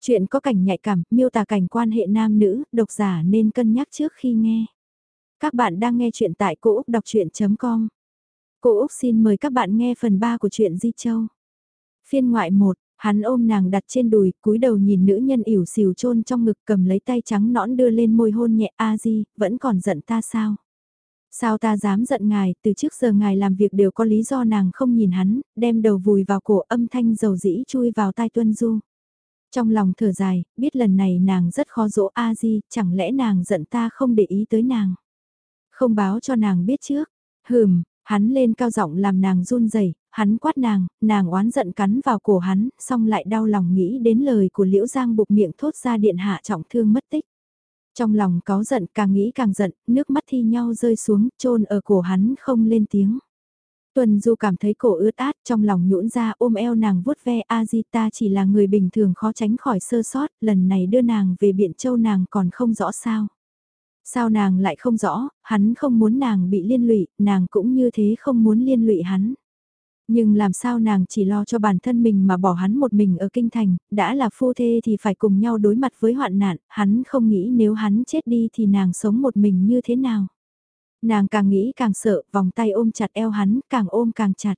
Chuyện có cảnh nhạy cảm, miêu tả cảnh quan hệ nam nữ, độc giả nên cân nhắc trước khi nghe. Các bạn đang nghe chuyện tại cỗ đọc chuyện.com. Cô Úc xin mời các bạn nghe phần 3 của truyện Di Châu. Phiên ngoại 1, hắn ôm nàng đặt trên đùi, cúi đầu nhìn nữ nhân ỉu xìu chôn trong ngực cầm lấy tay trắng nõn đưa lên môi hôn nhẹ A Di, vẫn còn giận ta sao? Sao ta dám giận ngài, từ trước giờ ngài làm việc đều có lý do nàng không nhìn hắn, đem đầu vùi vào cổ âm thanh dầu dĩ chui vào tai tuân du. Trong lòng thở dài, biết lần này nàng rất khó dỗ A Di, chẳng lẽ nàng giận ta không để ý tới nàng. Không báo cho nàng biết trước, hừm, hắn lên cao giọng làm nàng run rẩy hắn quát nàng, nàng oán giận cắn vào cổ hắn, xong lại đau lòng nghĩ đến lời của Liễu Giang buộc miệng thốt ra điện hạ trọng thương mất tích. Trong lòng có giận càng nghĩ càng giận, nước mắt thi nhau rơi xuống, trôn ở cổ hắn không lên tiếng. Tuần Du cảm thấy cổ ướt át trong lòng nhũn ra ôm eo nàng vuốt ve Azita chỉ là người bình thường khó tránh khỏi sơ sót, lần này đưa nàng về Biện Châu nàng còn không rõ sao. Sao nàng lại không rõ, hắn không muốn nàng bị liên lụy, nàng cũng như thế không muốn liên lụy hắn. Nhưng làm sao nàng chỉ lo cho bản thân mình mà bỏ hắn một mình ở kinh thành, đã là phu thê thì phải cùng nhau đối mặt với hoạn nạn, hắn không nghĩ nếu hắn chết đi thì nàng sống một mình như thế nào. Nàng càng nghĩ càng sợ, vòng tay ôm chặt eo hắn, càng ôm càng chặt.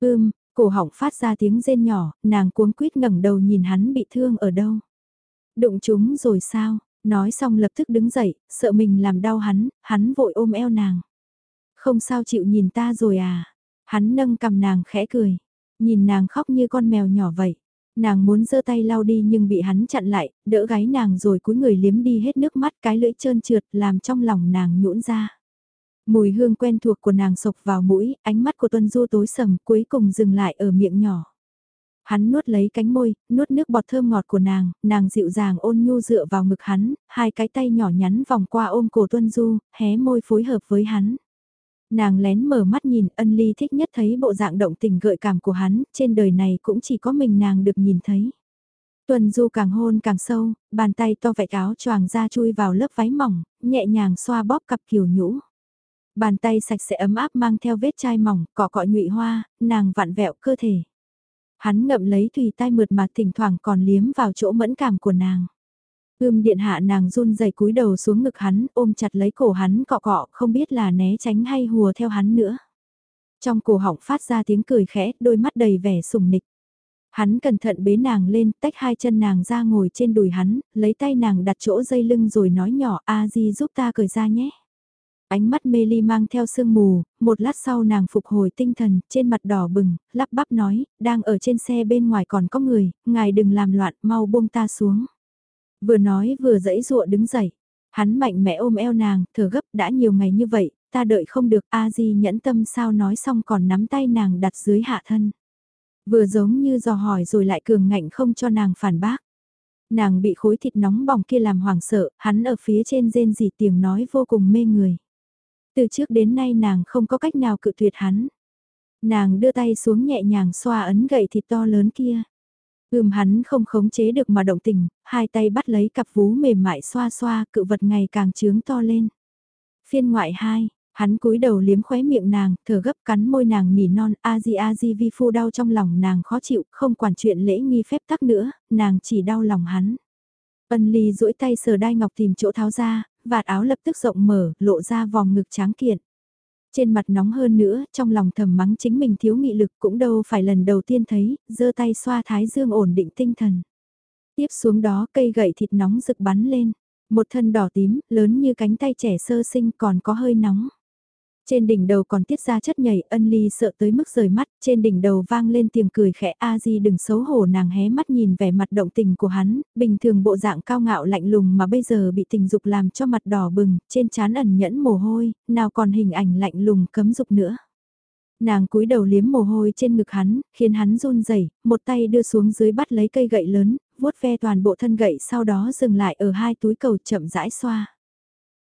Ưm, cổ họng phát ra tiếng rên nhỏ, nàng cuống quýt ngẩng đầu nhìn hắn bị thương ở đâu. Đụng chúng rồi sao, nói xong lập tức đứng dậy, sợ mình làm đau hắn, hắn vội ôm eo nàng. Không sao chịu nhìn ta rồi à, hắn nâng cầm nàng khẽ cười, nhìn nàng khóc như con mèo nhỏ vậy. Nàng muốn giơ tay lau đi nhưng bị hắn chặn lại, đỡ gáy nàng rồi cúi người liếm đi hết nước mắt cái lưỡi trơn trượt làm trong lòng nàng nhũn ra. Mùi hương quen thuộc của nàng sộc vào mũi, ánh mắt của Tuân Du tối sầm cuối cùng dừng lại ở miệng nhỏ. Hắn nuốt lấy cánh môi, nuốt nước bọt thơm ngọt của nàng, nàng dịu dàng ôn nhu dựa vào ngực hắn, hai cái tay nhỏ nhắn vòng qua ôm cổ Tuân Du, hé môi phối hợp với hắn. Nàng lén mở mắt nhìn ân ly thích nhất thấy bộ dạng động tình gợi cảm của hắn, trên đời này cũng chỉ có mình nàng được nhìn thấy. Tuần du càng hôn càng sâu, bàn tay to vẹt áo choàng ra chui vào lớp váy mỏng, nhẹ nhàng xoa bóp cặp kiều nhũ. Bàn tay sạch sẽ ấm áp mang theo vết chai mỏng, cọ cọ nhụy hoa, nàng vặn vẹo cơ thể. Hắn ngậm lấy thùy tai mượt mà thỉnh thoảng còn liếm vào chỗ mẫn cảm của nàng. Ưm điện hạ nàng run rẩy cúi đầu xuống ngực hắn, ôm chặt lấy cổ hắn cọ cọ, không biết là né tránh hay hùa theo hắn nữa. Trong cổ họng phát ra tiếng cười khẽ, đôi mắt đầy vẻ sùng nịch. Hắn cẩn thận bế nàng lên, tách hai chân nàng ra ngồi trên đùi hắn, lấy tay nàng đặt chỗ dây lưng rồi nói nhỏ a di giúp ta cởi ra nhé. Ánh mắt mê ly mang theo sương mù, một lát sau nàng phục hồi tinh thần, trên mặt đỏ bừng, lắp bắp nói, đang ở trên xe bên ngoài còn có người, ngài đừng làm loạn, mau buông ta xuống. Vừa nói vừa dãy dụa đứng dậy, hắn mạnh mẽ ôm eo nàng, thở gấp đã nhiều ngày như vậy, ta đợi không được a di nhẫn tâm sao nói xong còn nắm tay nàng đặt dưới hạ thân. Vừa giống như dò hỏi rồi lại cường ngạnh không cho nàng phản bác. Nàng bị khối thịt nóng bỏng kia làm hoảng sợ, hắn ở phía trên rên rỉ tiếng nói vô cùng mê người. Từ trước đến nay nàng không có cách nào cự tuyệt hắn. Nàng đưa tay xuống nhẹ nhàng xoa ấn gậy thịt to lớn kia. Ưm hắn không khống chế được mà động tình, hai tay bắt lấy cặp vú mềm mại xoa xoa cự vật ngày càng trướng to lên. Phiên ngoại 2, hắn cúi đầu liếm khóe miệng nàng, thở gấp cắn môi nàng nỉ non a di a di vi phu đau trong lòng nàng khó chịu, không quản chuyện lễ nghi phép tắc nữa, nàng chỉ đau lòng hắn. Ân ly duỗi tay sờ đai ngọc tìm chỗ tháo ra, vạt áo lập tức rộng mở, lộ ra vòng ngực tráng kiện. Trên mặt nóng hơn nữa, trong lòng thầm mắng chính mình thiếu nghị lực cũng đâu phải lần đầu tiên thấy, giơ tay xoa thái dương ổn định tinh thần. Tiếp xuống đó cây gậy thịt nóng rực bắn lên, một thân đỏ tím, lớn như cánh tay trẻ sơ sinh còn có hơi nóng. Trên đỉnh đầu còn tiết ra chất nhảy ân ly sợ tới mức rời mắt, trên đỉnh đầu vang lên tiếng cười khẽ a di đừng xấu hổ nàng hé mắt nhìn vẻ mặt động tình của hắn, bình thường bộ dạng cao ngạo lạnh lùng mà bây giờ bị tình dục làm cho mặt đỏ bừng, trên trán ẩn nhẫn mồ hôi, nào còn hình ảnh lạnh lùng cấm dục nữa. Nàng cúi đầu liếm mồ hôi trên ngực hắn, khiến hắn run rẩy, một tay đưa xuống dưới bắt lấy cây gậy lớn, vuốt ve toàn bộ thân gậy sau đó dừng lại ở hai túi cầu chậm rãi xoa.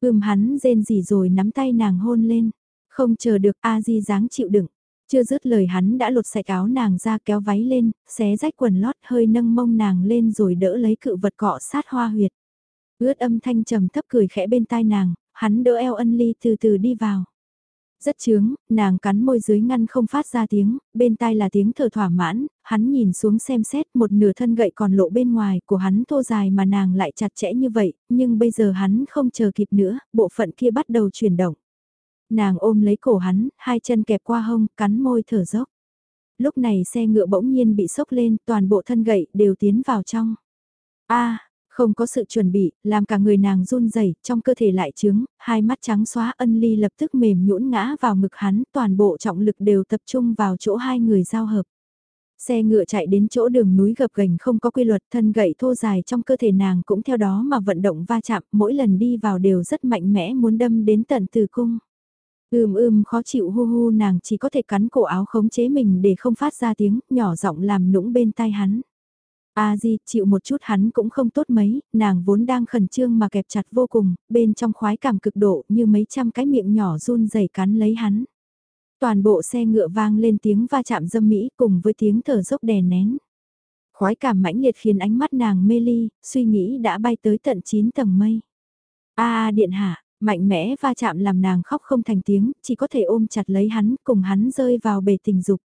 Ưm hắn rên gì rồi nắm tay nàng hôn lên. Không chờ được A Di dáng chịu đựng. Chưa dứt lời hắn đã lột sạch áo nàng ra kéo váy lên, xé rách quần lót hơi nâng mông nàng lên rồi đỡ lấy cự vật cọ sát hoa huyệt. Ướt âm thanh trầm thấp cười khẽ bên tai nàng, hắn đỡ eo ân ly từ từ đi vào. Rất chướng, nàng cắn môi dưới ngăn không phát ra tiếng, bên tai là tiếng thở thỏa mãn, hắn nhìn xuống xem xét một nửa thân gậy còn lộ bên ngoài của hắn thô dài mà nàng lại chặt chẽ như vậy, nhưng bây giờ hắn không chờ kịp nữa, bộ phận kia bắt đầu chuyển động. Nàng ôm lấy cổ hắn, hai chân kẹp qua hông, cắn môi thở dốc. Lúc này xe ngựa bỗng nhiên bị sốc lên, toàn bộ thân gậy đều tiến vào trong. a không có sự chuẩn bị, làm cả người nàng run rẩy, trong cơ thể lại trướng, hai mắt trắng xóa ân ly lập tức mềm nhũn ngã vào ngực hắn, toàn bộ trọng lực đều tập trung vào chỗ hai người giao hợp. Xe ngựa chạy đến chỗ đường núi gập ghềnh không có quy luật, thân gậy thô dài trong cơ thể nàng cũng theo đó mà vận động va chạm, mỗi lần đi vào đều rất mạnh mẽ muốn đâm đến tận từ cung. Ưm ưm khó chịu hu hu nàng chỉ có thể cắn cổ áo khống chế mình để không phát ra tiếng, nhỏ giọng làm nũng bên tai hắn. A Di chịu một chút hắn cũng không tốt mấy, nàng vốn đang khẩn trương mà kẹp chặt vô cùng, bên trong khoái cảm cực độ như mấy trăm cái miệng nhỏ run rẩy cắn lấy hắn. Toàn bộ xe ngựa vang lên tiếng va chạm dâm mỹ cùng với tiếng thở dốc đè nén. Khoái cảm mãnh liệt khiến ánh mắt nàng mê ly, suy nghĩ đã bay tới tận 9 tầng mây. A điện hạ, mạnh mẽ va chạm làm nàng khóc không thành tiếng, chỉ có thể ôm chặt lấy hắn, cùng hắn rơi vào bể tình dục.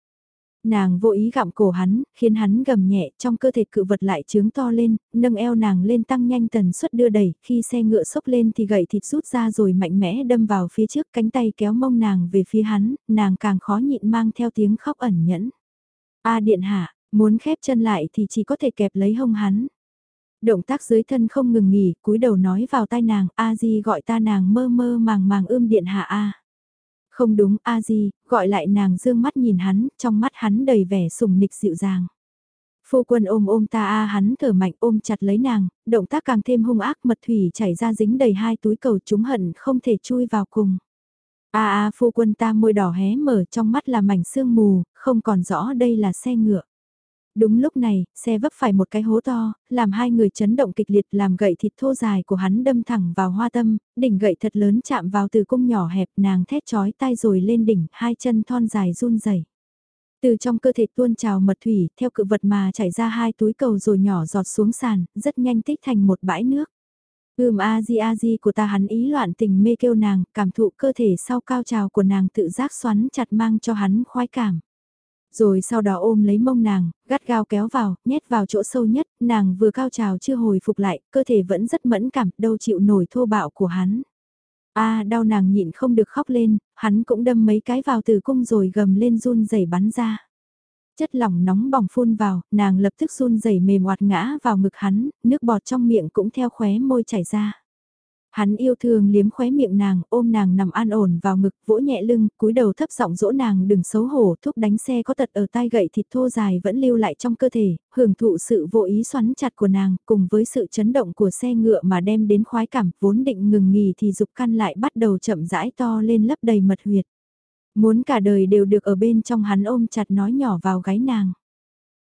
Nàng vô ý gặm cổ hắn, khiến hắn gầm nhẹ trong cơ thể cự vật lại trướng to lên, nâng eo nàng lên tăng nhanh tần suất đưa đẩy, khi xe ngựa sốc lên thì gậy thịt rút ra rồi mạnh mẽ đâm vào phía trước cánh tay kéo mông nàng về phía hắn, nàng càng khó nhịn mang theo tiếng khóc ẩn nhẫn. A điện hạ, muốn khép chân lại thì chỉ có thể kẹp lấy hông hắn. Động tác dưới thân không ngừng nghỉ, cúi đầu nói vào tai nàng, A Di gọi ta nàng mơ mơ màng màng ươm điện hạ A. Không đúng a Di gọi lại nàng dương mắt nhìn hắn, trong mắt hắn đầy vẻ sùng nịch dịu dàng. Phu quân ôm ôm ta a hắn thở mạnh ôm chặt lấy nàng, động tác càng thêm hung ác mật thủy chảy ra dính đầy hai túi cầu chúng hận không thể chui vào cùng. A a phu quân ta môi đỏ hé mở trong mắt là mảnh sương mù, không còn rõ đây là xe ngựa. Đúng lúc này, xe vấp phải một cái hố to, làm hai người chấn động kịch liệt làm gậy thịt thô dài của hắn đâm thẳng vào hoa tâm, đỉnh gậy thật lớn chạm vào từ cung nhỏ hẹp nàng thét chói tay rồi lên đỉnh, hai chân thon dài run rẩy. Từ trong cơ thể tuôn trào mật thủy, theo cự vật mà chảy ra hai túi cầu rồi nhỏ giọt xuống sàn, rất nhanh tích thành một bãi nước. Ưm a di a di của ta hắn ý loạn tình mê kêu nàng, cảm thụ cơ thể sau cao trào của nàng tự giác xoắn chặt mang cho hắn khoái cảm. Rồi sau đó ôm lấy mông nàng, gắt gao kéo vào, nhét vào chỗ sâu nhất, nàng vừa cao trào chưa hồi phục lại, cơ thể vẫn rất mẫn cảm, đâu chịu nổi thô bạo của hắn. a đau nàng nhịn không được khóc lên, hắn cũng đâm mấy cái vào từ cung rồi gầm lên run rẩy bắn ra. Chất lỏng nóng bỏng phun vào, nàng lập tức run rẩy mềm oạt ngã vào ngực hắn, nước bọt trong miệng cũng theo khóe môi chảy ra. Hắn yêu thương liếm khóe miệng nàng, ôm nàng nằm an ổn vào ngực, vỗ nhẹ lưng, cúi đầu thấp giọng dỗ nàng đừng xấu hổ, thúc đánh xe có tật ở tai gậy thịt thô dài vẫn lưu lại trong cơ thể, hưởng thụ sự vô ý xoắn chặt của nàng, cùng với sự chấn động của xe ngựa mà đem đến khoái cảm, vốn định ngừng nghỉ thì dục căn lại bắt đầu chậm rãi to lên lấp đầy mật huyệt. Muốn cả đời đều được ở bên trong hắn ôm chặt nói nhỏ vào gáy nàng.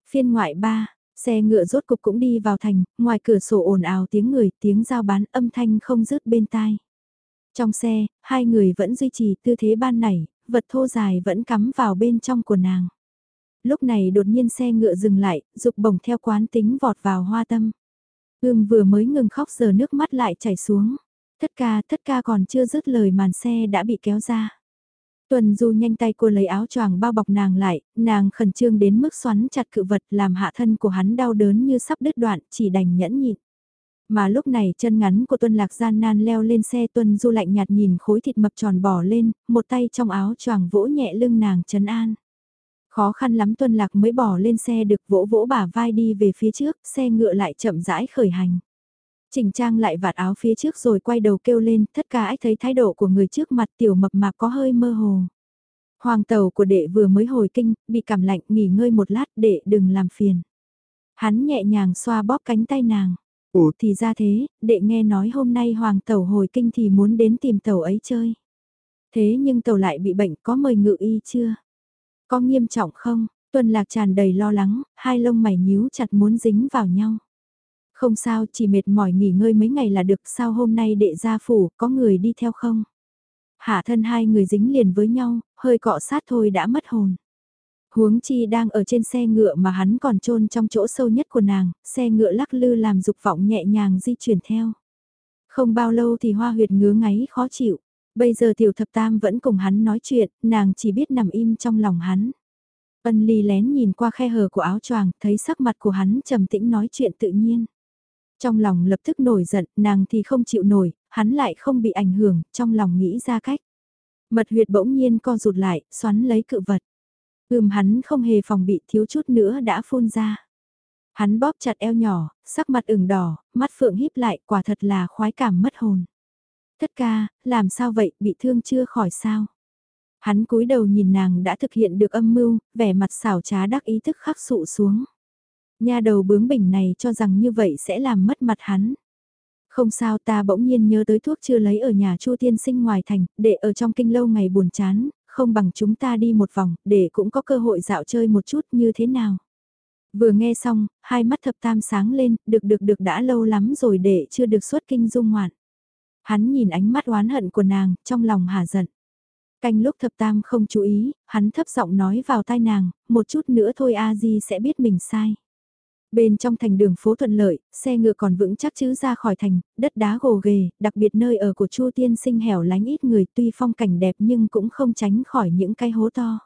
Phiên ngoại ba Xe ngựa rốt cục cũng đi vào thành, ngoài cửa sổ ồn ào tiếng người, tiếng giao bán âm thanh không dứt bên tai. Trong xe, hai người vẫn duy trì tư thế ban nảy, vật thô dài vẫn cắm vào bên trong của nàng. Lúc này đột nhiên xe ngựa dừng lại, dục bổng theo quán tính vọt vào hoa tâm. Ưm vừa mới ngừng khóc giờ nước mắt lại chảy xuống. Thất ca, thất ca còn chưa dứt lời màn xe đã bị kéo ra. Tuần Du nhanh tay cô lấy áo choàng bao bọc nàng lại, nàng khẩn trương đến mức xoắn chặt cự vật làm hạ thân của hắn đau đớn như sắp đứt đoạn, chỉ đành nhẫn nhịn. Mà lúc này chân ngắn của Tuân Lạc gian nan leo lên xe Tuân Du lạnh nhạt nhìn khối thịt mập tròn bỏ lên, một tay trong áo choàng vỗ nhẹ lưng nàng trấn an. Khó khăn lắm Tuân Lạc mới bỏ lên xe được vỗ vỗ bả vai đi về phía trước, xe ngựa lại chậm rãi khởi hành. Trình Trang lại vạt áo phía trước rồi quay đầu kêu lên, thất cả ách thấy thái độ của người trước mặt tiểu mập mạp có hơi mơ hồ. Hoàng tàu của đệ vừa mới hồi kinh, bị cảm lạnh nghỉ ngơi một lát đệ đừng làm phiền. Hắn nhẹ nhàng xoa bóp cánh tay nàng. Ủa thì ra thế, đệ nghe nói hôm nay hoàng tàu hồi kinh thì muốn đến tìm tàu ấy chơi. Thế nhưng tàu lại bị bệnh có mời ngự y chưa? Có nghiêm trọng không? Tuần lạc tràn đầy lo lắng, hai lông mày nhíu chặt muốn dính vào nhau. Không sao, chỉ mệt mỏi nghỉ ngơi mấy ngày là được, sao hôm nay đệ gia phủ, có người đi theo không? Hạ thân hai người dính liền với nhau, hơi cọ sát thôi đã mất hồn. Huống chi đang ở trên xe ngựa mà hắn còn trôn trong chỗ sâu nhất của nàng, xe ngựa lắc lư làm dục vọng nhẹ nhàng di chuyển theo. Không bao lâu thì hoa huyệt ngứa ngáy khó chịu. Bây giờ tiểu thập tam vẫn cùng hắn nói chuyện, nàng chỉ biết nằm im trong lòng hắn. Ân ly lén nhìn qua khe hở của áo choàng, thấy sắc mặt của hắn trầm tĩnh nói chuyện tự nhiên. Trong lòng lập tức nổi giận, nàng thì không chịu nổi, hắn lại không bị ảnh hưởng, trong lòng nghĩ ra cách. Mật huyệt bỗng nhiên co rụt lại, xoắn lấy cự vật. Ưm hắn không hề phòng bị thiếu chút nữa đã phun ra. Hắn bóp chặt eo nhỏ, sắc mặt ửng đỏ, mắt phượng híp lại quả thật là khoái cảm mất hồn. Thất ca, làm sao vậy, bị thương chưa khỏi sao? Hắn cúi đầu nhìn nàng đã thực hiện được âm mưu, vẻ mặt xảo trá đắc ý thức khắc sụ xuống. Nhà đầu bướng bỉnh này cho rằng như vậy sẽ làm mất mặt hắn. Không sao ta bỗng nhiên nhớ tới thuốc chưa lấy ở nhà Chu tiên sinh ngoài thành, để ở trong kinh lâu ngày buồn chán, không bằng chúng ta đi một vòng, để cũng có cơ hội dạo chơi một chút như thế nào. Vừa nghe xong, hai mắt thập tam sáng lên, được được được đã lâu lắm rồi để chưa được xuất kinh dung ngoạn. Hắn nhìn ánh mắt oán hận của nàng, trong lòng hả giận. Canh lúc thập tam không chú ý, hắn thấp giọng nói vào tai nàng, một chút nữa thôi a di sẽ biết mình sai. Bên trong thành đường phố thuận lợi, xe ngựa còn vững chắc chứ ra khỏi thành, đất đá gồ ghề, đặc biệt nơi ở của Chu tiên sinh hẻo lánh ít người tuy phong cảnh đẹp nhưng cũng không tránh khỏi những cái hố to.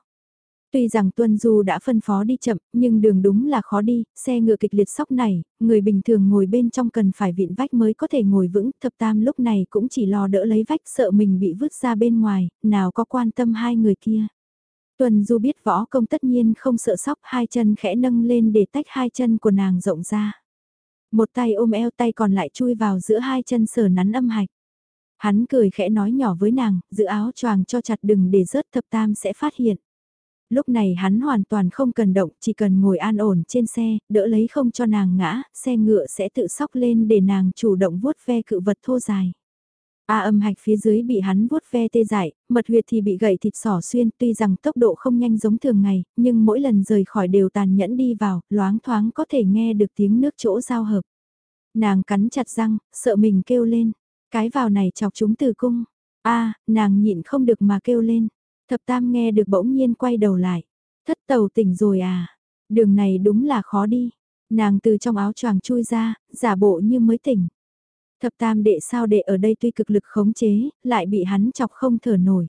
Tuy rằng Tuân Du đã phân phó đi chậm, nhưng đường đúng là khó đi, xe ngựa kịch liệt sóc này, người bình thường ngồi bên trong cần phải vịn vách mới có thể ngồi vững, thập tam lúc này cũng chỉ lo đỡ lấy vách sợ mình bị vứt ra bên ngoài, nào có quan tâm hai người kia. Tuần Du biết võ công tất nhiên không sợ sóc hai chân khẽ nâng lên để tách hai chân của nàng rộng ra. Một tay ôm eo tay còn lại chui vào giữa hai chân sờ nắn âm hạch. Hắn cười khẽ nói nhỏ với nàng, giữ áo choàng cho chặt đừng để rớt thập tam sẽ phát hiện. Lúc này hắn hoàn toàn không cần động, chỉ cần ngồi an ổn trên xe, đỡ lấy không cho nàng ngã, xe ngựa sẽ tự sóc lên để nàng chủ động vuốt ve cự vật thô dài. A âm hạch phía dưới bị hắn vuốt ve tê dại, mật huyệt thì bị gậy thịt sỏ xuyên tuy rằng tốc độ không nhanh giống thường ngày, nhưng mỗi lần rời khỏi đều tàn nhẫn đi vào, loáng thoáng có thể nghe được tiếng nước chỗ giao hợp. Nàng cắn chặt răng, sợ mình kêu lên, cái vào này chọc chúng từ cung. a nàng nhịn không được mà kêu lên. Thập tam nghe được bỗng nhiên quay đầu lại. Thất tàu tỉnh rồi à? Đường này đúng là khó đi. Nàng từ trong áo choàng chui ra, giả bộ như mới tỉnh. Thập tam đệ sao đệ ở đây tuy cực lực khống chế, lại bị hắn chọc không thở nổi.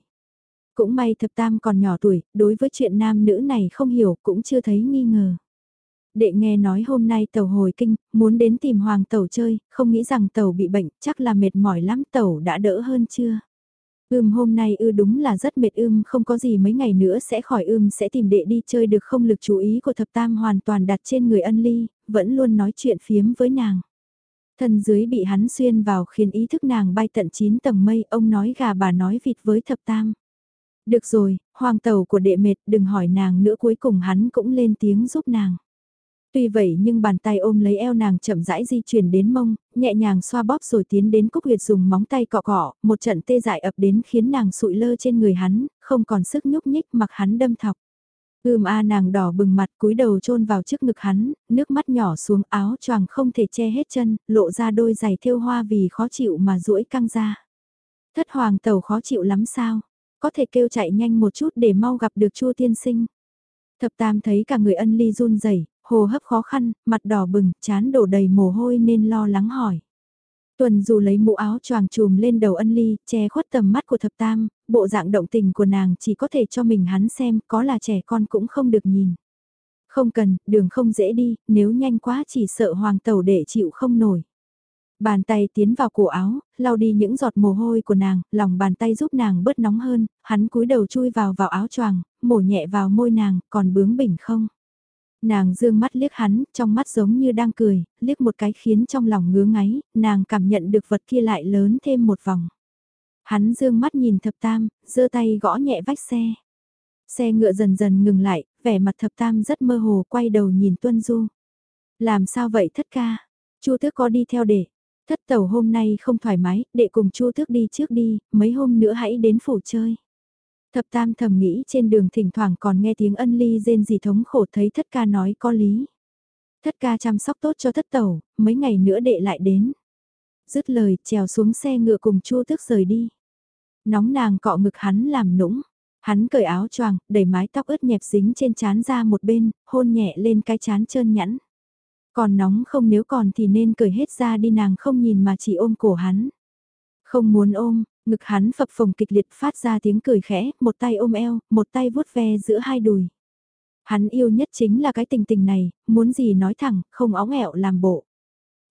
Cũng may thập tam còn nhỏ tuổi, đối với chuyện nam nữ này không hiểu cũng chưa thấy nghi ngờ. Đệ nghe nói hôm nay tàu hồi kinh, muốn đến tìm hoàng tàu chơi, không nghĩ rằng tàu bị bệnh, chắc là mệt mỏi lắm tàu đã đỡ hơn chưa? Ưm hôm nay ư đúng là rất mệt ưm không có gì mấy ngày nữa sẽ khỏi ưm sẽ tìm đệ đi chơi được không lực chú ý của thập tam hoàn toàn đặt trên người ân ly, vẫn luôn nói chuyện phiếm với nàng. Thân dưới bị hắn xuyên vào khiến ý thức nàng bay tận 9 tầng mây, ông nói gà bà nói vịt với thập tam. Được rồi, hoàng tàu của đệ mệt đừng hỏi nàng nữa cuối cùng hắn cũng lên tiếng giúp nàng. Tuy vậy nhưng bàn tay ôm lấy eo nàng chậm rãi di chuyển đến mông, nhẹ nhàng xoa bóp rồi tiến đến cúc huyệt dùng móng tay cọ cọ, một trận tê dại ập đến khiến nàng sụi lơ trên người hắn, không còn sức nhúc nhích mặc hắn đâm thọc. Ưm a nàng đỏ bừng mặt cúi đầu chôn vào trước ngực hắn, nước mắt nhỏ xuống áo choàng không thể che hết chân, lộ ra đôi giày thêu hoa vì khó chịu mà duỗi căng ra. Thất hoàng tàu khó chịu lắm sao? Có thể kêu chạy nhanh một chút để mau gặp được chua tiên sinh. Thập tam thấy cả người ân ly run rẩy hồ hấp khó khăn, mặt đỏ bừng, chán đổ đầy mồ hôi nên lo lắng hỏi. Tuần dù lấy mũ áo choàng trùm lên đầu ân ly, che khuất tầm mắt của thập tam, bộ dạng động tình của nàng chỉ có thể cho mình hắn xem, có là trẻ con cũng không được nhìn. Không cần, đường không dễ đi, nếu nhanh quá chỉ sợ hoàng tàu để chịu không nổi. Bàn tay tiến vào cổ áo, lau đi những giọt mồ hôi của nàng, lòng bàn tay giúp nàng bớt nóng hơn, hắn cúi đầu chui vào vào áo choàng, mổ nhẹ vào môi nàng, còn bướng bỉnh không? Nàng dương mắt liếc hắn, trong mắt giống như đang cười, liếc một cái khiến trong lòng ngứa ngáy, nàng cảm nhận được vật kia lại lớn thêm một vòng. Hắn dương mắt nhìn thập tam, giơ tay gõ nhẹ vách xe. Xe ngựa dần dần ngừng lại, vẻ mặt thập tam rất mơ hồ quay đầu nhìn Tuân Du. Làm sao vậy thất ca? Chu tước có đi theo để. Thất tàu hôm nay không thoải mái, để cùng chu tước đi trước đi, mấy hôm nữa hãy đến phủ chơi. Thập tam thầm nghĩ trên đường thỉnh thoảng còn nghe tiếng ân ly rên gì thống khổ thấy thất ca nói có lý. Thất ca chăm sóc tốt cho thất tẩu, mấy ngày nữa đệ lại đến. Dứt lời trèo xuống xe ngựa cùng chua tức rời đi. Nóng nàng cọ ngực hắn làm nũng. Hắn cởi áo choàng, đẩy mái tóc ướt nhẹp dính trên chán ra một bên, hôn nhẹ lên cái chán trơn nhẵn. Còn nóng không nếu còn thì nên cởi hết ra đi nàng không nhìn mà chỉ ôm cổ hắn. Không muốn ôm, Ngực hắn phập phồng kịch liệt phát ra tiếng cười khẽ, một tay ôm eo, một tay vuốt ve giữa hai đùi. Hắn yêu nhất chính là cái tình tình này, muốn gì nói thẳng, không óng ẹo làm bộ.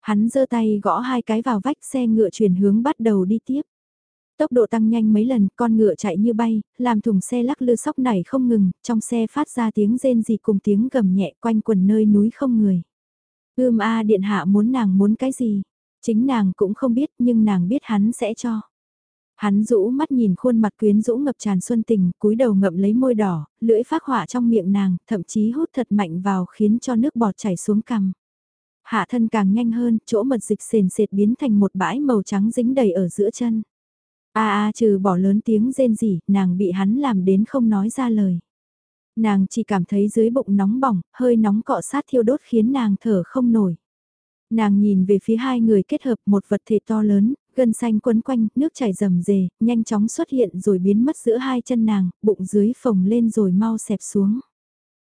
Hắn giơ tay gõ hai cái vào vách xe ngựa chuyển hướng bắt đầu đi tiếp. Tốc độ tăng nhanh mấy lần, con ngựa chạy như bay, làm thùng xe lắc lư sóc nảy không ngừng, trong xe phát ra tiếng rên gì cùng tiếng gầm nhẹ quanh quần nơi núi không người. Ưm a điện hạ muốn nàng muốn cái gì? Chính nàng cũng không biết nhưng nàng biết hắn sẽ cho. Hắn rũ mắt nhìn khuôn mặt quyến rũ ngập tràn xuân tình, cúi đầu ngậm lấy môi đỏ, lưỡi phát hỏa trong miệng nàng, thậm chí hút thật mạnh vào khiến cho nước bọt chảy xuống cằm. Hạ thân càng nhanh hơn, chỗ mật dịch sền sệt biến thành một bãi màu trắng dính đầy ở giữa chân. A a trừ bỏ lớn tiếng rên rỉ, nàng bị hắn làm đến không nói ra lời. Nàng chỉ cảm thấy dưới bụng nóng bỏng, hơi nóng cọ sát thiêu đốt khiến nàng thở không nổi. Nàng nhìn về phía hai người kết hợp một vật thể to lớn, gân xanh quấn quanh, nước chảy rầm rề, nhanh chóng xuất hiện rồi biến mất giữa hai chân nàng, bụng dưới phồng lên rồi mau xẹp xuống.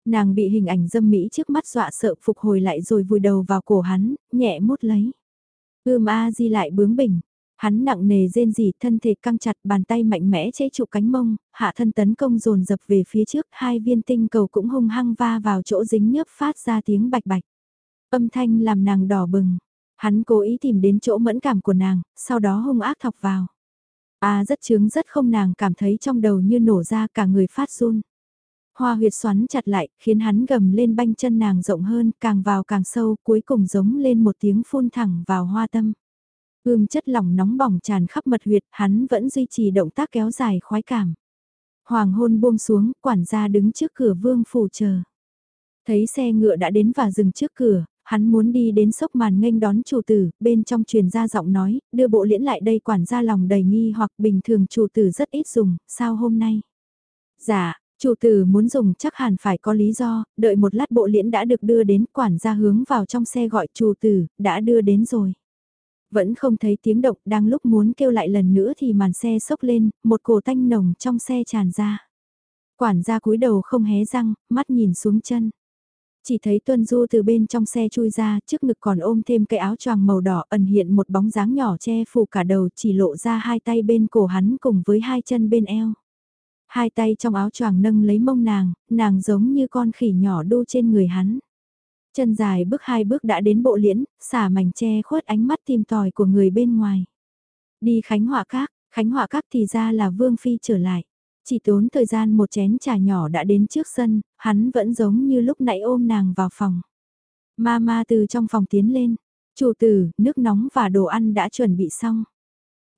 Nàng bị hình ảnh dâm mỹ trước mắt dọa sợ phục hồi lại rồi vùi đầu vào cổ hắn, nhẹ mút lấy. Ưm A Di lại bướng bỉnh, Hắn nặng nề rên rỉ, thân thể căng chặt, bàn tay mạnh mẽ chế trụ cánh mông, hạ thân tấn công dồn dập về phía trước, hai viên tinh cầu cũng hung hăng va vào chỗ dính nhớp phát ra tiếng bạch bạch. Âm thanh làm nàng đỏ bừng. Hắn cố ý tìm đến chỗ mẫn cảm của nàng, sau đó hung ác thọc vào. À rất chướng rất không nàng cảm thấy trong đầu như nổ ra cả người phát run. Hoa huyệt xoắn chặt lại, khiến hắn gầm lên banh chân nàng rộng hơn, càng vào càng sâu, cuối cùng giống lên một tiếng phun thẳng vào hoa tâm. Ưm chất lỏng nóng bỏng tràn khắp mật huyệt, hắn vẫn duy trì động tác kéo dài khoái cảm. Hoàng hôn buông xuống, quản gia đứng trước cửa vương phủ chờ. Thấy xe ngựa đã đến và dừng trước cửa, hắn muốn đi đến sốc màn nghênh đón chủ tử, bên trong truyền ra giọng nói, đưa bộ liễn lại đây quản gia lòng đầy nghi hoặc bình thường chủ tử rất ít dùng, sao hôm nay? Dạ, chủ tử muốn dùng chắc hẳn phải có lý do, đợi một lát bộ liễn đã được đưa đến quản gia hướng vào trong xe gọi chủ tử, đã đưa đến rồi. Vẫn không thấy tiếng động, đang lúc muốn kêu lại lần nữa thì màn xe sốc lên, một cổ tanh nồng trong xe tràn ra. Quản gia cúi đầu không hé răng, mắt nhìn xuống chân. Chỉ thấy Tuân Du từ bên trong xe chui ra, trước ngực còn ôm thêm cái áo choàng màu đỏ ẩn hiện một bóng dáng nhỏ che phủ cả đầu chỉ lộ ra hai tay bên cổ hắn cùng với hai chân bên eo. Hai tay trong áo choàng nâng lấy mông nàng, nàng giống như con khỉ nhỏ đu trên người hắn. Chân dài bước hai bước đã đến bộ liễn, xả mảnh che khuất ánh mắt tìm tòi của người bên ngoài. Đi Khánh Họa Các, Khánh Họa Các thì ra là Vương Phi trở lại. Chỉ tốn thời gian một chén trà nhỏ đã đến trước sân, hắn vẫn giống như lúc nãy ôm nàng vào phòng. Mama từ trong phòng tiến lên, chủ tử, nước nóng và đồ ăn đã chuẩn bị xong.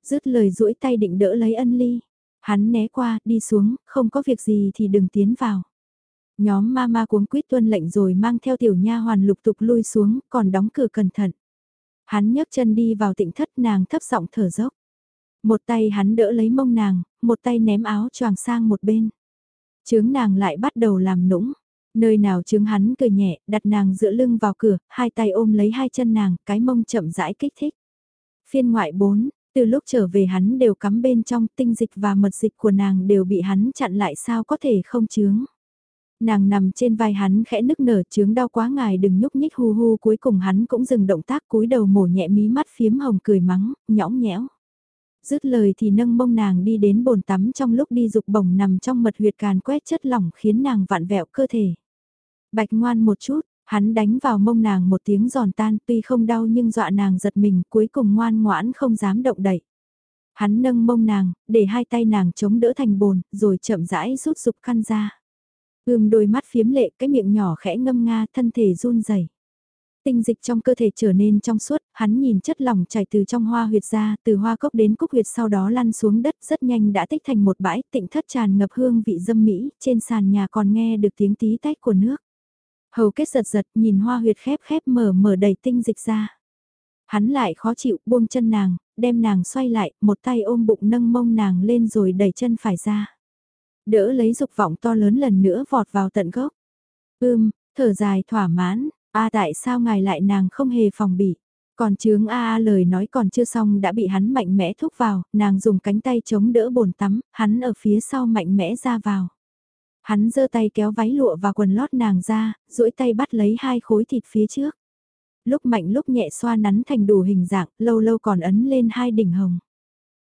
Dứt lời duỗi tay định đỡ lấy ân ly. Hắn né qua, đi xuống, không có việc gì thì đừng tiến vào. Nhóm mama cuống quýt tuân lệnh rồi mang theo tiểu nha hoàn lục tục lui xuống, còn đóng cửa cẩn thận. Hắn nhấc chân đi vào tịnh thất nàng thấp giọng thở dốc. Một tay hắn đỡ lấy mông nàng, một tay ném áo choàng sang một bên. Trướng nàng lại bắt đầu làm nũng. Nơi nào trướng hắn cười nhẹ, đặt nàng giữa lưng vào cửa, hai tay ôm lấy hai chân nàng, cái mông chậm rãi kích thích. Phiên ngoại 4, từ lúc trở về hắn đều cắm bên trong tinh dịch và mật dịch của nàng đều bị hắn chặn lại sao có thể không trướng. Nàng nằm trên vai hắn khẽ nức nở trướng đau quá ngài đừng nhúc nhích hu hu cuối cùng hắn cũng dừng động tác cúi đầu mổ nhẹ mí mắt phiếm hồng cười mắng, nhõng nhẽo. Dứt lời thì nâng mông nàng đi đến bồn tắm trong lúc đi dục bổng nằm trong mật huyệt càn quét chất lỏng khiến nàng vạn vẹo cơ thể. Bạch ngoan một chút, hắn đánh vào mông nàng một tiếng giòn tan tuy không đau nhưng dọa nàng giật mình cuối cùng ngoan ngoãn không dám động đậy. Hắn nâng mông nàng, để hai tay nàng chống đỡ thành bồn, rồi chậm rãi rút dục khăn ra. Ưm đôi mắt phiếm lệ, cái miệng nhỏ khẽ ngâm nga, thân thể run rẩy. Tinh dịch trong cơ thể trở nên trong suốt, hắn nhìn chất lỏng chảy từ trong hoa huyệt ra, từ hoa cốc đến cúc huyệt sau đó lăn xuống đất rất nhanh đã tích thành một bãi tịnh thất tràn ngập hương vị dâm mỹ, trên sàn nhà còn nghe được tiếng tí tách của nước. Hầu kết giật giật nhìn hoa huyệt khép khép mở mở đầy tinh dịch ra. Hắn lại khó chịu buông chân nàng, đem nàng xoay lại, một tay ôm bụng nâng mông nàng lên rồi đẩy chân phải ra. Đỡ lấy dục vọng to lớn lần nữa vọt vào tận gốc. Ưm, thở dài thỏa mãn, a tại sao ngài lại nàng không hề phòng bị. Còn chướng a a lời nói còn chưa xong đã bị hắn mạnh mẽ thúc vào, nàng dùng cánh tay chống đỡ bồn tắm, hắn ở phía sau mạnh mẽ ra vào. Hắn giơ tay kéo váy lụa và quần lót nàng ra, duỗi tay bắt lấy hai khối thịt phía trước. Lúc mạnh lúc nhẹ xoa nắn thành đủ hình dạng, lâu lâu còn ấn lên hai đỉnh hồng.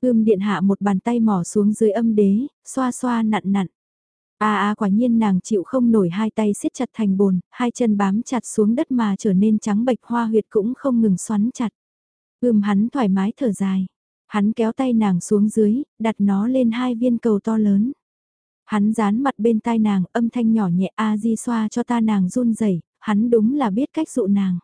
Ưm điện hạ một bàn tay mỏ xuống dưới âm đế, xoa xoa nặn nặn. À à quả nhiên nàng chịu không nổi hai tay siết chặt thành bồn, hai chân bám chặt xuống đất mà trở nên trắng bệch hoa huyệt cũng không ngừng xoắn chặt. Ưm hắn thoải mái thở dài. Hắn kéo tay nàng xuống dưới, đặt nó lên hai viên cầu to lớn. Hắn dán mặt bên tai nàng, âm thanh nhỏ nhẹ a di xoa cho ta nàng run rẩy hắn đúng là biết cách dụ nàng.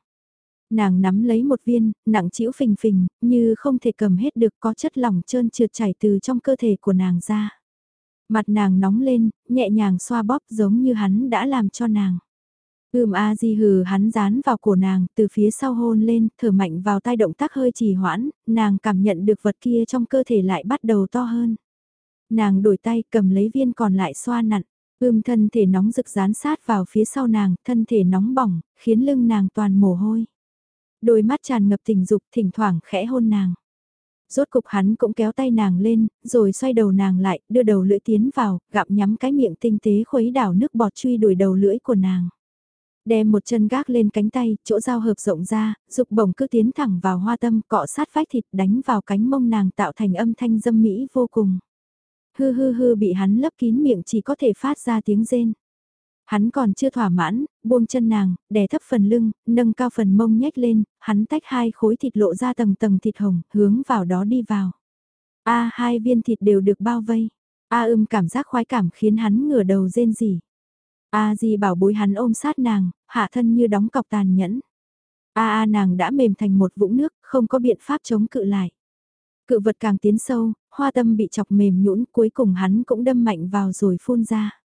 Nàng nắm lấy một viên, nặng chĩu phình phình, như không thể cầm hết được có chất lỏng trơn trượt chảy từ trong cơ thể của nàng ra. Mặt nàng nóng lên, nhẹ nhàng xoa bóp giống như hắn đã làm cho nàng. Ưm a di hừ hắn dán vào cổ nàng, từ phía sau hôn lên, thở mạnh vào tai động tác hơi trì hoãn, nàng cảm nhận được vật kia trong cơ thể lại bắt đầu to hơn. Nàng đổi tay cầm lấy viên còn lại xoa nặn, ưm thân thể nóng rực dán sát vào phía sau nàng, thân thể nóng bỏng, khiến lưng nàng toàn mồ hôi. Đôi mắt tràn ngập tình dục thỉnh thoảng khẽ hôn nàng. Rốt cục hắn cũng kéo tay nàng lên, rồi xoay đầu nàng lại, đưa đầu lưỡi tiến vào, gặm nhắm cái miệng tinh tế khuấy đảo nước bọt truy đuổi đầu lưỡi của nàng. Đem một chân gác lên cánh tay, chỗ giao hợp rộng ra, dục bổng cứ tiến thẳng vào hoa tâm, cọ sát vách thịt đánh vào cánh mông nàng tạo thành âm thanh dâm mỹ vô cùng. Hư hư hư bị hắn lấp kín miệng chỉ có thể phát ra tiếng rên. Hắn còn chưa thỏa mãn, buông chân nàng, đè thấp phần lưng, nâng cao phần mông nhếch lên, hắn tách hai khối thịt lộ ra tầng tầng thịt hồng, hướng vào đó đi vào. A hai viên thịt đều được bao vây. A ưm cảm giác khoái cảm khiến hắn ngửa đầu rên rỉ. A di bảo bối hắn ôm sát nàng, hạ thân như đóng cọc tàn nhẫn. A a nàng đã mềm thành một vũng nước, không có biện pháp chống cự lại. Cự vật càng tiến sâu, hoa tâm bị chọc mềm nhũn cuối cùng hắn cũng đâm mạnh vào rồi phun ra.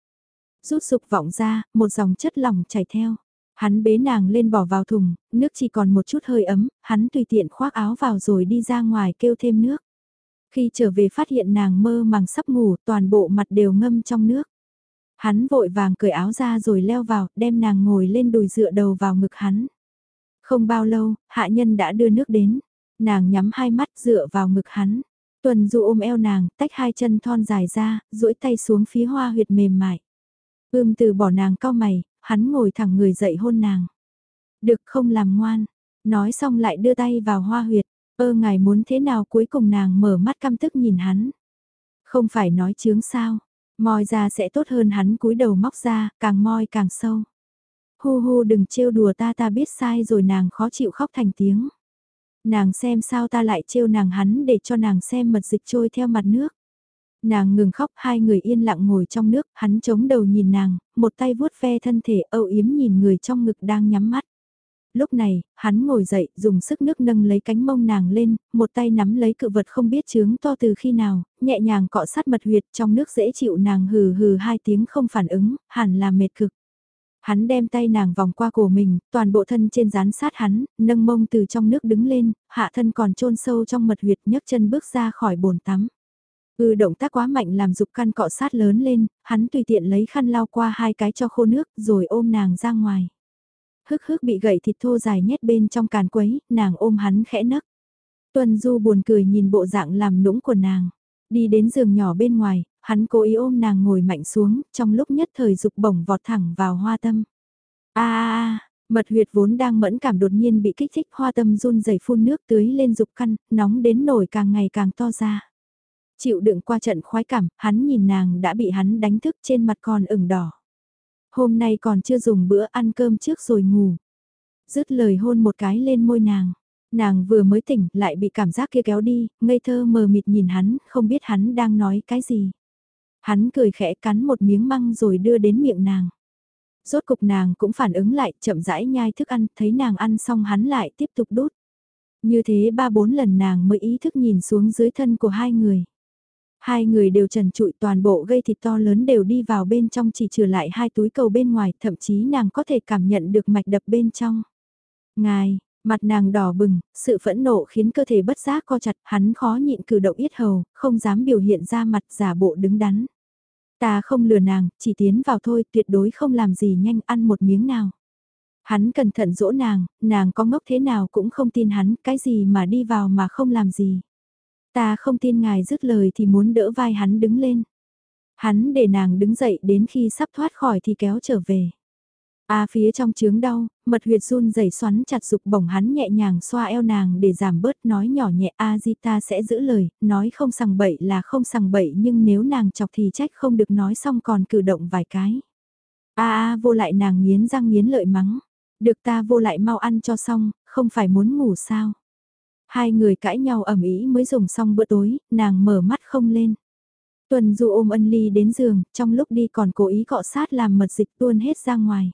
Rút sục vọng ra, một dòng chất lỏng chảy theo. Hắn bế nàng lên bỏ vào thùng, nước chỉ còn một chút hơi ấm, hắn tùy tiện khoác áo vào rồi đi ra ngoài kêu thêm nước. Khi trở về phát hiện nàng mơ màng sắp ngủ, toàn bộ mặt đều ngâm trong nước. Hắn vội vàng cởi áo ra rồi leo vào, đem nàng ngồi lên đùi dựa đầu vào ngực hắn. Không bao lâu, hạ nhân đã đưa nước đến. Nàng nhắm hai mắt dựa vào ngực hắn. Tuần du ôm eo nàng, tách hai chân thon dài ra, duỗi tay xuống phía hoa huyệt mềm mại. Ưm từ bỏ nàng cao mày, hắn ngồi thẳng người dậy hôn nàng. Được không làm ngoan. Nói xong lại đưa tay vào hoa huyệt. Ơ ngài muốn thế nào cuối cùng nàng mở mắt căm tức nhìn hắn. Không phải nói chướng sao. Moi ra sẽ tốt hơn hắn cúi đầu móc ra, càng moi càng sâu. Hu hu đừng trêu đùa ta ta biết sai rồi nàng khó chịu khóc thành tiếng. Nàng xem sao ta lại trêu nàng hắn để cho nàng xem mật dịch trôi theo mặt nước. Nàng ngừng khóc hai người yên lặng ngồi trong nước, hắn chống đầu nhìn nàng, một tay vuốt ve thân thể âu yếm nhìn người trong ngực đang nhắm mắt. Lúc này, hắn ngồi dậy, dùng sức nước nâng lấy cánh mông nàng lên, một tay nắm lấy cự vật không biết chướng to từ khi nào, nhẹ nhàng cọ sát mật huyệt trong nước dễ chịu nàng hừ hừ hai tiếng không phản ứng, hẳn là mệt cực. Hắn đem tay nàng vòng qua cổ mình, toàn bộ thân trên dán sát hắn, nâng mông từ trong nước đứng lên, hạ thân còn trôn sâu trong mật huyệt nhấc chân bước ra khỏi bồn tắm. Ừ động tác quá mạnh làm dục căn cọ sát lớn lên, hắn tùy tiện lấy khăn lau qua hai cái cho khô nước rồi ôm nàng ra ngoài. Hức hức bị gậy thịt thô dài nhét bên trong càn quấy, nàng ôm hắn khẽ nấc. Tuần Du buồn cười nhìn bộ dạng làm nũng của nàng. Đi đến giường nhỏ bên ngoài, hắn cố ý ôm nàng ngồi mạnh xuống, trong lúc nhất thời dục bổng vọt thẳng vào hoa tâm. a a mật huyệt vốn đang mẫn cảm đột nhiên bị kích thích hoa tâm run rẩy phun nước tưới lên dục căn, nóng đến nổi càng ngày càng to ra. Chịu đựng qua trận khoái cảm, hắn nhìn nàng đã bị hắn đánh thức trên mặt còn ửng đỏ. Hôm nay còn chưa dùng bữa ăn cơm trước rồi ngủ. Dứt lời hôn một cái lên môi nàng. Nàng vừa mới tỉnh lại bị cảm giác kia kéo đi, ngây thơ mờ mịt nhìn hắn, không biết hắn đang nói cái gì. Hắn cười khẽ cắn một miếng măng rồi đưa đến miệng nàng. Rốt cục nàng cũng phản ứng lại, chậm rãi nhai thức ăn, thấy nàng ăn xong hắn lại tiếp tục đút. Như thế ba bốn lần nàng mới ý thức nhìn xuống dưới thân của hai người. Hai người đều trần trụi toàn bộ gây thịt to lớn đều đi vào bên trong chỉ trừ lại hai túi cầu bên ngoài, thậm chí nàng có thể cảm nhận được mạch đập bên trong. Ngài, mặt nàng đỏ bừng, sự phẫn nộ khiến cơ thể bất giác co chặt, hắn khó nhịn cử động yết hầu, không dám biểu hiện ra mặt giả bộ đứng đắn. Ta không lừa nàng, chỉ tiến vào thôi, tuyệt đối không làm gì nhanh ăn một miếng nào. Hắn cẩn thận dỗ nàng, nàng có ngốc thế nào cũng không tin hắn, cái gì mà đi vào mà không làm gì. Ta không tin ngài dứt lời thì muốn đỡ vai hắn đứng lên. Hắn để nàng đứng dậy đến khi sắp thoát khỏi thì kéo trở về. A phía trong chướng đau, mật huyệt run rẩy xoắn chặt dục bổng hắn nhẹ nhàng xoa eo nàng để giảm bớt nói nhỏ nhẹ A di ta sẽ giữ lời, nói không sằng bậy là không sằng bậy nhưng nếu nàng chọc thì trách không được nói xong còn cử động vài cái. A a vô lại nàng nghiến răng nghiến lợi mắng, được ta vô lại mau ăn cho xong, không phải muốn ngủ sao. Hai người cãi nhau ẩm ý mới dùng xong bữa tối, nàng mở mắt không lên. Tuần Du ôm ân ly đến giường, trong lúc đi còn cố ý cọ sát làm mật dịch tuôn hết ra ngoài.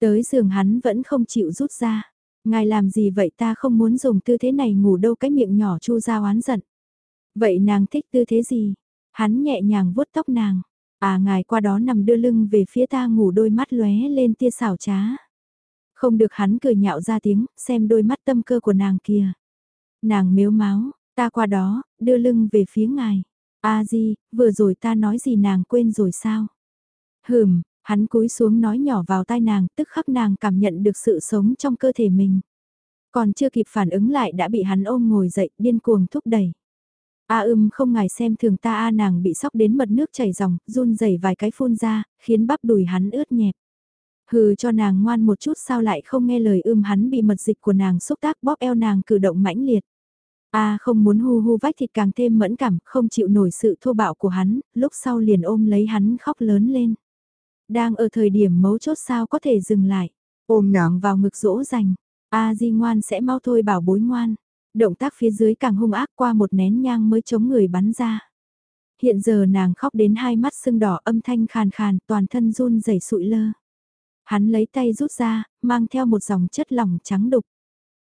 Tới giường hắn vẫn không chịu rút ra. Ngài làm gì vậy ta không muốn dùng tư thế này ngủ đâu cái miệng nhỏ chu ra oán giận. Vậy nàng thích tư thế gì? Hắn nhẹ nhàng vuốt tóc nàng. À ngài qua đó nằm đưa lưng về phía ta ngủ đôi mắt lóe lên tia xảo trá. Không được hắn cười nhạo ra tiếng, xem đôi mắt tâm cơ của nàng kia. Nàng miếu máu, ta qua đó, đưa lưng về phía ngài. A di, vừa rồi ta nói gì nàng quên rồi sao? Hừm, hắn cúi xuống nói nhỏ vào tai nàng, tức khắc nàng cảm nhận được sự sống trong cơ thể mình. Còn chưa kịp phản ứng lại đã bị hắn ôm ngồi dậy, điên cuồng thúc đẩy. A ưm không ngài xem thường ta a nàng bị sóc đến mật nước chảy ròng, run rẩy vài cái phun ra, khiến bắp đùi hắn ướt nhẹp. Hừ cho nàng ngoan một chút sao lại không nghe lời ưm hắn bị mật dịch của nàng xúc tác bóp eo nàng cử động mãnh liệt. A không muốn hu hu vách thịt càng thêm mẫn cảm, không chịu nổi sự thô bạo của hắn, lúc sau liền ôm lấy hắn khóc lớn lên. Đang ở thời điểm mấu chốt sao có thể dừng lại, ôm nàng vào ngực dỗ dành. A di ngoan sẽ mau thôi bảo bối ngoan. Động tác phía dưới càng hung ác qua một nén nhang mới chống người bắn ra. Hiện giờ nàng khóc đến hai mắt sưng đỏ âm thanh khàn khàn toàn thân run rẩy sụi lơ. Hắn lấy tay rút ra, mang theo một dòng chất lỏng trắng đục.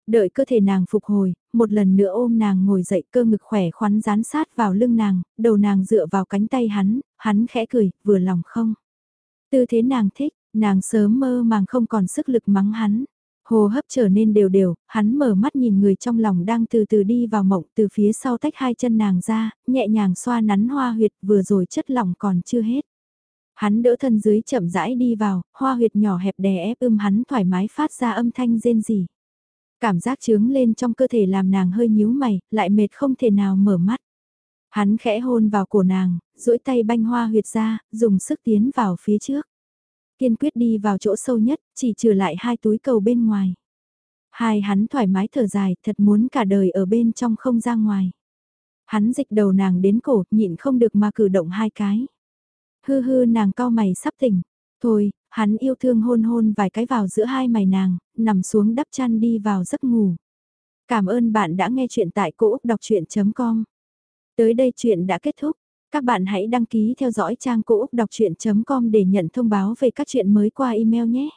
Đợi cơ thể nàng phục hồi, một lần nữa ôm nàng ngồi dậy cơ ngực khỏe khoắn dán sát vào lưng nàng, đầu nàng dựa vào cánh tay hắn, hắn khẽ cười, vừa lòng không. Tư thế nàng thích, nàng sớm mơ màng không còn sức lực mắng hắn. Hồ hấp trở nên đều đều, hắn mở mắt nhìn người trong lòng đang từ từ đi vào mộng từ phía sau tách hai chân nàng ra, nhẹ nhàng xoa nắn hoa huyệt vừa rồi chất lỏng còn chưa hết. Hắn đỡ thân dưới chậm rãi đi vào, hoa huyệt nhỏ hẹp đè ép ưm hắn thoải mái phát ra âm thanh rên rỉ. Cảm giác trướng lên trong cơ thể làm nàng hơi nhíu mày, lại mệt không thể nào mở mắt. Hắn khẽ hôn vào cổ nàng, duỗi tay banh hoa huyệt ra, dùng sức tiến vào phía trước. Kiên quyết đi vào chỗ sâu nhất, chỉ trừ lại hai túi cầu bên ngoài. Hai hắn thoải mái thở dài, thật muốn cả đời ở bên trong không ra ngoài. Hắn dịch đầu nàng đến cổ, nhịn không được mà cử động hai cái. Hư hư nàng cao mày sắp tỉnh. Thôi, hắn yêu thương hôn hôn vài cái vào giữa hai mày nàng, nằm xuống đắp chăn đi vào giấc ngủ. Cảm ơn bạn đã nghe chuyện tại cỗ đọc chuyện.com. Tới đây chuyện đã kết thúc. Các bạn hãy đăng ký theo dõi trang cỗ đọc chuyện.com để nhận thông báo về các chuyện mới qua email nhé.